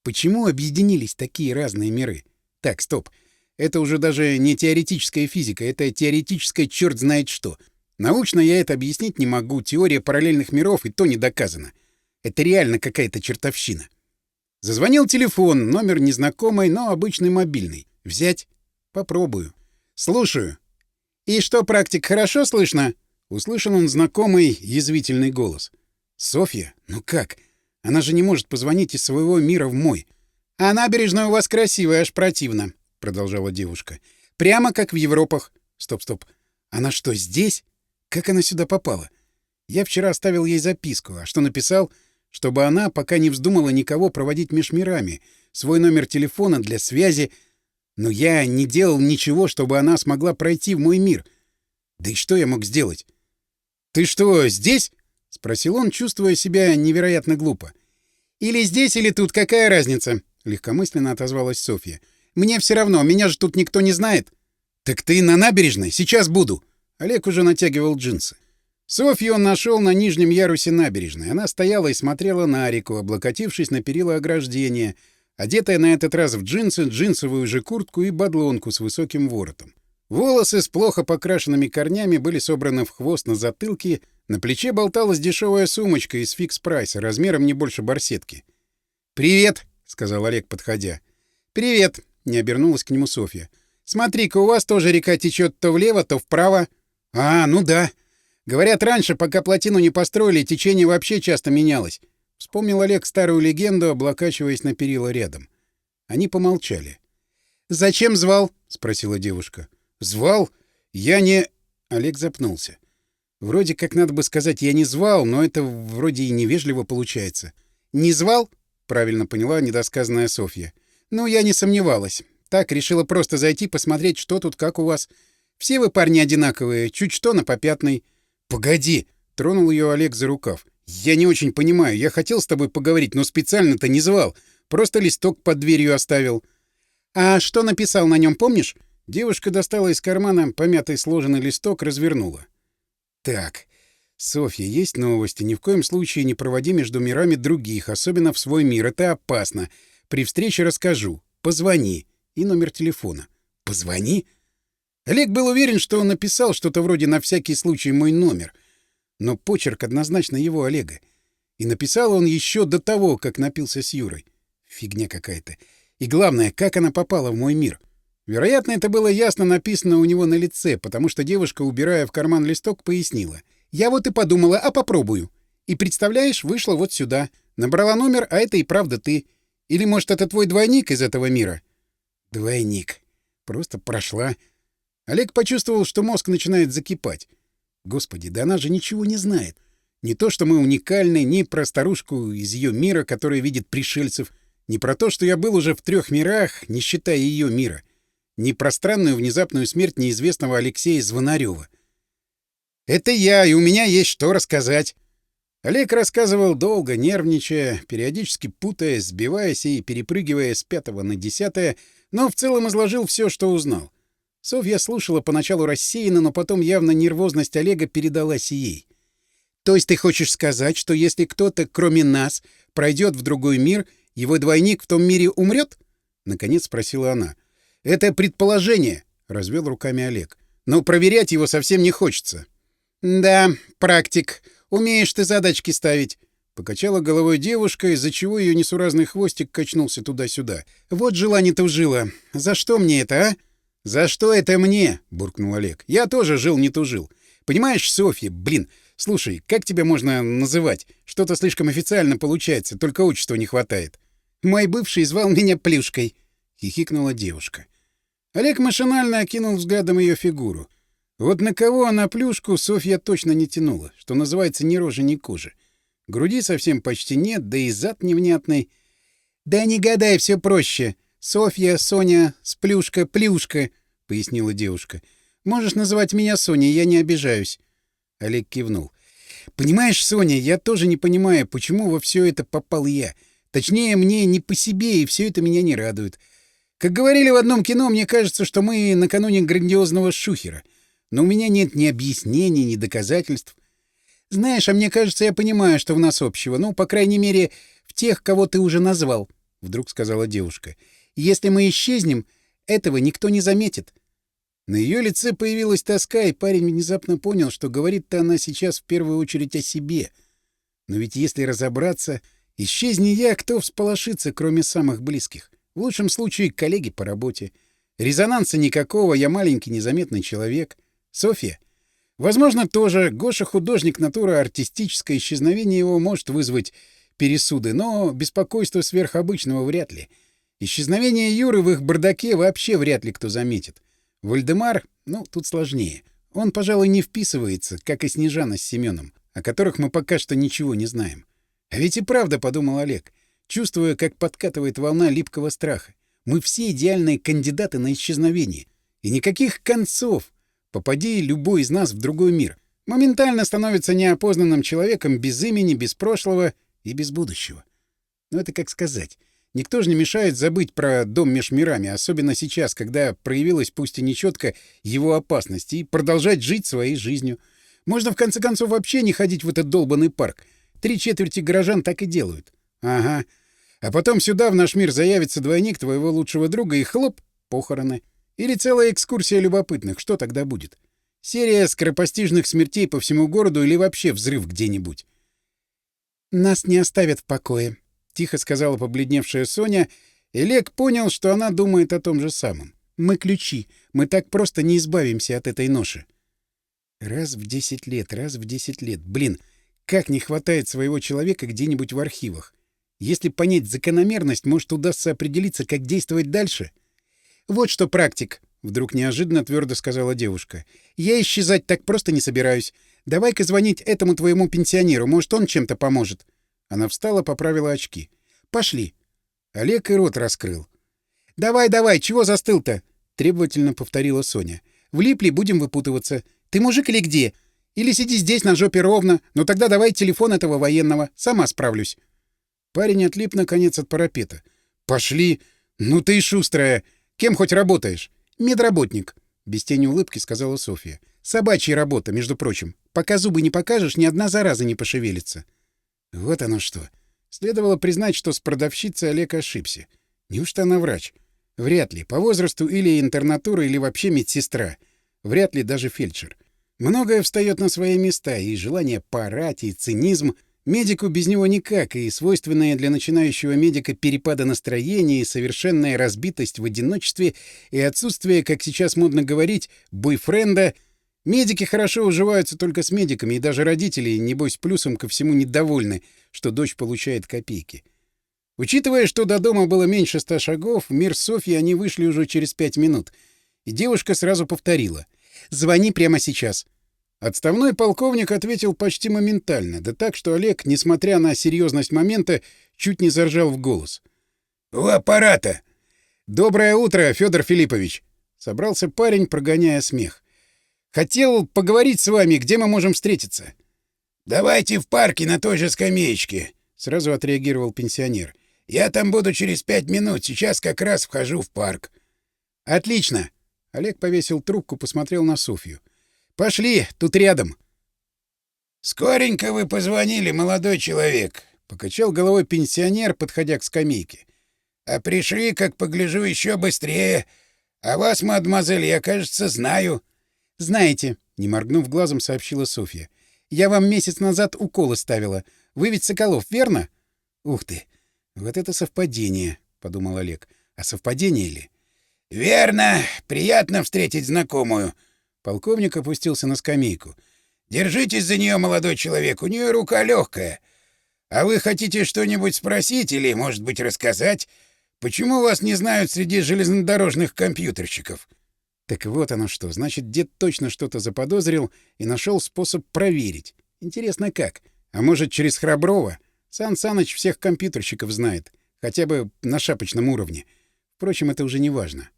Почему объединились такие разные миры? Так, стоп. Это уже даже не теоретическая физика, это теоретическое черт знает что. Научно я это объяснить не могу, теория параллельных миров и то не доказана. Это реально какая-то чертовщина. Зазвонил телефон, номер незнакомый, но обычный мобильный. Взять? Попробую. «Слушаю». «И что, практик, хорошо слышно?» — услышал он знакомый язвительный голос. «Софья? Ну как? Она же не может позвонить из своего мира в мой». «А набережная у вас красивая, аж противно», — продолжала девушка. «Прямо как в Европах». «Стоп-стоп. Она что, здесь? Как она сюда попала? Я вчера оставил ей записку, а что написал? Чтобы она пока не вздумала никого проводить меж мирами, свой номер телефона для связи но я не делал ничего, чтобы она смогла пройти в мой мир. Да и что я мог сделать? — Ты что, здесь? — спросил он, чувствуя себя невероятно глупо. — Или здесь, или тут, какая разница? — легкомысленно отозвалась Софья. — Мне все равно, меня же тут никто не знает. — Так ты на набережной, сейчас буду. Олег уже натягивал джинсы. Софью он нашел на нижнем ярусе набережной. Она стояла и смотрела на реку, облокотившись на перила ограждения — одетая на этот раз в джинсы, джинсовую же куртку и бадлонку с высоким воротом. Волосы с плохо покрашенными корнями были собраны в хвост на затылке, на плече болталась дешевая сумочка из фикс-прайса, размером не больше барсетки. «Привет!» — сказал Олег, подходя. «Привет!» — не обернулась к нему Софья. «Смотри-ка, у вас тоже река течет то влево, то вправо». «А, ну да!» Говорят, раньше, пока плотину не построили, течение вообще часто менялось. Вспомнил Олег старую легенду, облокачиваясь на перила рядом. Они помолчали. «Зачем звал?» — спросила девушка. «Звал? Я не...» Олег запнулся. «Вроде как надо бы сказать, я не звал, но это вроде и невежливо получается». «Не звал?» — правильно поняла недосказанная Софья. «Ну, я не сомневалась. Так, решила просто зайти, посмотреть, что тут, как у вас. Все вы парни одинаковые, чуть что на попятный. «Погоди!» — тронул ее Олег за рукав. «Я не очень понимаю. Я хотел с тобой поговорить, но специально-то не звал. Просто листок под дверью оставил». «А что написал на нем, помнишь?» Девушка достала из кармана помятый сложенный листок, развернула. «Так, Софья, есть новости. Ни в коем случае не проводи между мирами других, особенно в свой мир. Это опасно. При встрече расскажу. Позвони». И номер телефона. «Позвони?» Олег был уверен, что он написал что-то вроде «на всякий случай мой номер», но почерк однозначно его Олега. И написал он еще до того, как напился с Юрой. Фигня какая-то. И главное, как она попала в мой мир. Вероятно, это было ясно написано у него на лице, потому что девушка, убирая в карман листок, пояснила. «Я вот и подумала, а попробую. И, представляешь, вышла вот сюда. Набрала номер, а это и правда ты. Или, может, это твой двойник из этого мира?» «Двойник. Просто прошла». Олег почувствовал, что мозг начинает закипать. Господи, да она же ничего не знает. Не то, что мы уникальны, ни про старушку из ее мира, которая видит пришельцев, не про то, что я был уже в трех мирах, не считая ее мира, не про странную внезапную смерть неизвестного Алексея Звонарева. Это я, и у меня есть что рассказать. Олег рассказывал долго, нервничая, периодически путая, сбиваясь и перепрыгивая с пятого на десятое, но в целом изложил все, что узнал. Софья слушала поначалу рассеянно, но потом явно нервозность Олега передалась ей. «То есть ты хочешь сказать, что если кто-то, кроме нас, пройдет в другой мир, его двойник в том мире умрет?» — наконец спросила она. «Это предположение», — развел руками Олег. «Но проверять его совсем не хочется». «Да, практик. Умеешь ты задачки ставить». Покачала головой девушка, из-за чего ее несуразный хвостик качнулся туда-сюда. «Вот жила не тужила. За что мне это, а?» «За что это мне?» — буркнул Олег. «Я тоже жил, не тужил. Понимаешь, Софья, блин, слушай, как тебя можно называть? Что-то слишком официально получается, только отчества не хватает». «Мой бывший звал меня Плюшкой», — хихикнула девушка. Олег машинально окинул взглядом ее фигуру. Вот на кого она плюшку Софья точно не тянула, что называется ни рожи, ни кожи. Груди совсем почти нет, да и зад невнятный. «Да не гадай, все проще», «Софья, Соня, Сплюшка, Плюшка», — пояснила девушка. «Можешь называть меня Соней, я не обижаюсь». Олег кивнул. «Понимаешь, Соня, я тоже не понимаю, почему во все это попал я. Точнее, мне не по себе, и все это меня не радует. Как говорили в одном кино, мне кажется, что мы накануне грандиозного шухера. Но у меня нет ни объяснений, ни доказательств. Знаешь, а мне кажется, я понимаю, что в нас общего. Ну, по крайней мере, в тех, кого ты уже назвал», — вдруг сказала девушка. «Девушка». И если мы исчезнем, этого никто не заметит. На ее лице появилась тоска, и парень внезапно понял, что говорит-то она сейчас в первую очередь о себе. Но ведь если разобраться, исчезни я, кто всполошится, кроме самых близких? В лучшем случае коллеги по работе. Резонанса никакого, я маленький незаметный человек. Софья? Возможно, тоже. Гоша художник, натура артистическая, исчезновение его может вызвать пересуды, но беспокойство сверхобычного вряд ли — Исчезновение Юры в их бардаке вообще вряд ли кто заметит. Вальдемар, ну, тут сложнее. Он, пожалуй, не вписывается, как и Снежана с Семеном, о которых мы пока что ничего не знаем. А ведь и правда, — подумал Олег, чувствуя, как подкатывает волна липкого страха. Мы все идеальные кандидаты на исчезновение. И никаких концов. Попади любой из нас в другой мир. Моментально становится неопознанным человеком без имени, без прошлого и без будущего. Но это как сказать. Никто же не мешает забыть про дом меж мирами, особенно сейчас, когда проявилась пусть и нечетко его опасность, и продолжать жить своей жизнью. Можно, в конце концов, вообще не ходить в этот долбанный парк. Три четверти горожан так и делают. Ага. А потом сюда, в наш мир, заявится двойник твоего лучшего друга, и хлоп — похороны. Или целая экскурсия любопытных. Что тогда будет? Серия скоропостижных смертей по всему городу или вообще взрыв где-нибудь. «Нас не оставят в покое», — тихо сказала побледневшая Соня, и Лек понял, что она думает о том же самом. «Мы ключи. Мы так просто не избавимся от этой ноши». Раз в десять лет, раз в десять лет. Блин, как не хватает своего человека где-нибудь в архивах. Если понять закономерность, может, удастся определиться, как действовать дальше. «Вот что, практик!» — вдруг неожиданно твердо сказала девушка. «Я исчезать так просто не собираюсь. Давай-ка звонить этому твоему пенсионеру, может, он чем-то поможет. Она встала, поправила очки. «Пошли». Олег и рот раскрыл. «Давай, давай, чего застыл-то?» — требовательно повторила Соня. «Влипли, будем выпутываться. Ты мужик или где? Или сиди здесь на жопе ровно, но тогда давай телефон этого военного, сама справлюсь». Парень отлип, наконец, от парапета. «Пошли! Ну ты и шустрая! Кем хоть работаешь?» «Медработник», — без тени улыбки сказала Софья. «Собачья работа, между прочим. Пока зубы не покажешь, ни одна зараза не пошевелится». Вот оно что. Следовало признать, что с продавщицей Олег ошибся. Неужто она врач? Вряд ли. По возрасту или интернатура, или вообще медсестра. Вряд ли даже фельдшер. Многое встает на свои места, и желание порать, и цинизм. Медику без него никак, и свойственная для начинающего медика перепады настроения, и совершенная разбитость в одиночестве, и отсутствие, как сейчас модно говорить, бойфренда — Медики хорошо уживаются только с медиками, и даже родители, небось, плюсом ко всему недовольны, что дочь получает копейки. Учитывая, что до дома было меньше ста шагов, в мир Софьи они вышли уже через пять минут, и девушка сразу повторила «Звони прямо сейчас». Отставной полковник ответил почти моментально, да так, что Олег, несмотря на серьезность момента, чуть не заржал в голос. «У аппарата!» «Доброе утро, Федор Филиппович!» — собрался парень, прогоняя смех. Хотел поговорить с вами, где мы можем встретиться. — Давайте в парке на той же скамеечке, — сразу отреагировал пенсионер. — Я там буду через пять минут, сейчас как раз вхожу в парк. — Отлично. Олег повесил трубку, посмотрел на Софью. — Пошли, тут рядом. — Скоренько вы позвонили, молодой человек, — покачал головой пенсионер, подходя к скамейке. — А пришли, как погляжу, еще быстрее. А вас, мадемуазель, я, кажется, знаю. — «Знаете», — не моргнув глазом, сообщила Софья, — «я вам месяц назад уколы ставила. Вы ведь Соколов, верно?» «Ух ты! Вот это совпадение!» — подумал Олег. «А совпадение ли?» «Верно! Приятно встретить знакомую!» Полковник опустился на скамейку. «Держитесь за нее, молодой человек, у нее рука легкая. А вы хотите что-нибудь спросить или, может быть, рассказать? Почему вас не знают среди железнодорожных компьютерщиков?» Так вот оно что. Значит, дед точно что-то заподозрил и нашел способ проверить. Интересно, как? А может, через Храброва? Сан Саныч всех компьютерщиков знает. Хотя бы на шапочном уровне. Впрочем, это уже не важно.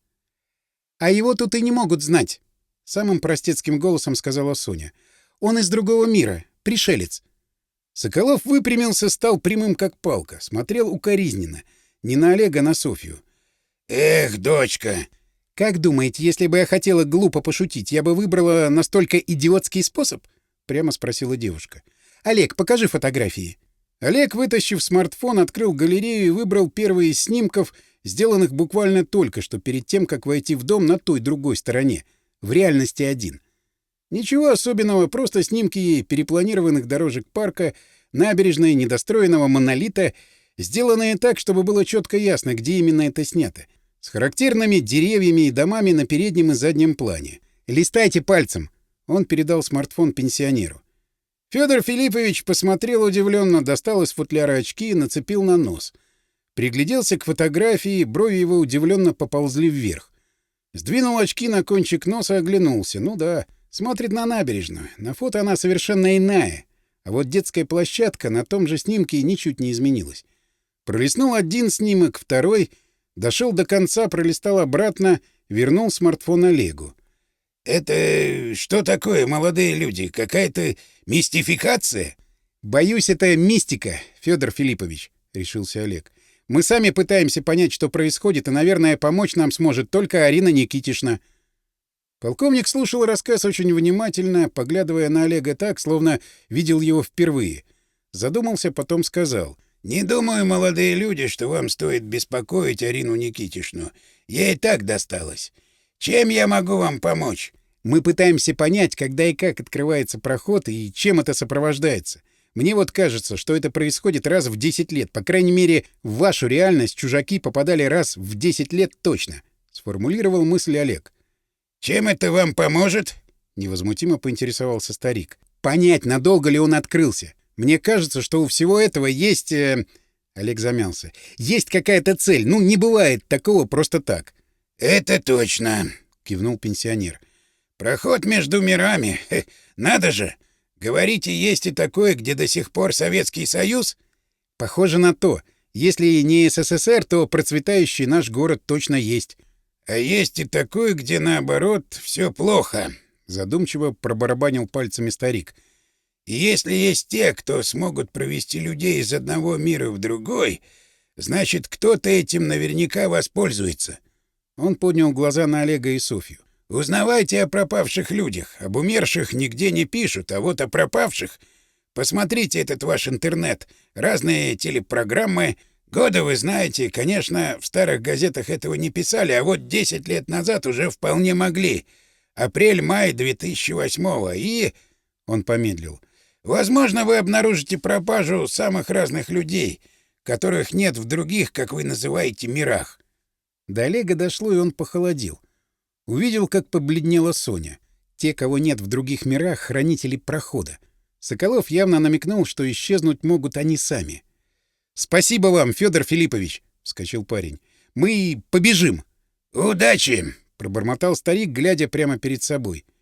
«А его тут и не могут знать!» — самым простецким голосом сказала Соня. «Он из другого мира. Пришелец». Соколов выпрямился, стал прямым как палка, смотрел укоризненно. Не на Олега, а на Софью. «Эх, дочка!» «Как думаете, если бы я хотела глупо пошутить, я бы выбрала настолько идиотский способ?» — прямо спросила девушка. «Олег, покажи фотографии». Олег, вытащив смартфон, открыл галерею и выбрал первые из снимков, сделанных буквально только что перед тем, как войти в дом на той другой стороне. В реальности один. Ничего особенного, просто снимки перепланированных дорожек парка, набережной, недостроенного монолита, сделанные так, чтобы было четко ясно, где именно это снято с характерными деревьями и домами на переднем и заднем плане. «Листайте пальцем!» — он передал смартфон пенсионеру. Федор Филиппович посмотрел удивленно, достал из футляра очки и нацепил на нос. Пригляделся к фотографии, брови его удивленно поползли вверх. Сдвинул очки на кончик носа, оглянулся. Ну да, смотрит на набережную. На фото она совершенно иная. А вот детская площадка на том же снимке ничуть не изменилась. Пролистнул один снимок, второй — Дошел до конца, пролистал обратно, вернул смартфон Олегу. «Это что такое, молодые люди? Какая-то мистификация?» «Боюсь, это мистика, Федор Филиппович», — решился Олег. «Мы сами пытаемся понять, что происходит, и, наверное, помочь нам сможет только Арина Никитишна». Полковник слушал рассказ очень внимательно, поглядывая на Олега так, словно видел его впервые. Задумался, потом сказал. «Не думаю, молодые люди, что вам стоит беспокоить Арину Никитишну. Ей так досталось. Чем я могу вам помочь?» Мы пытаемся понять, когда и как открывается проход и чем это сопровождается. Мне вот кажется, что это происходит раз в 10 лет. По крайней мере, в вашу реальность чужаки попадали раз в 10 лет точно», — сформулировал мысль Олег. «Чем это вам поможет?» — невозмутимо поинтересовался старик. «Понять, надолго ли он открылся. Мне кажется, что у всего этого есть... Э... Олег замялся. Есть какая-то цель. Ну, не бывает такого просто так. Это точно, кивнул пенсионер. Проход между мирами. Надо же. Говорите, есть и такое, где до сих пор Советский Союз? Похоже на то. Если не СССР, то процветающий наш город точно есть. А есть и такое, где наоборот все плохо, задумчиво пробарабанил пальцами старик. И если есть те, кто смогут провести людей из одного мира в другой, значит, кто-то этим наверняка воспользуется. Он поднял глаза на Олега и Софью. «Узнавайте о пропавших людях. Об умерших нигде не пишут, а вот о пропавших... Посмотрите этот ваш интернет, разные телепрограммы. Года вы знаете, конечно, в старых газетах этого не писали, а вот 10 лет назад уже вполне могли. Апрель-май 2008-го и...» Он помедлил. Возможно, вы обнаружите пропажу самых разных людей, которых нет в других, как вы называете, мирах. До Олега дошло, и он похолодел. Увидел, как побледнела Соня. Те, кого нет в других мирах, хранители прохода. Соколов явно намекнул, что исчезнуть могут они сами. «Спасибо вам, Федор Филиппович!» — вскочил парень. «Мы побежим!» «Удачи!» — пробормотал старик, глядя прямо перед собой. —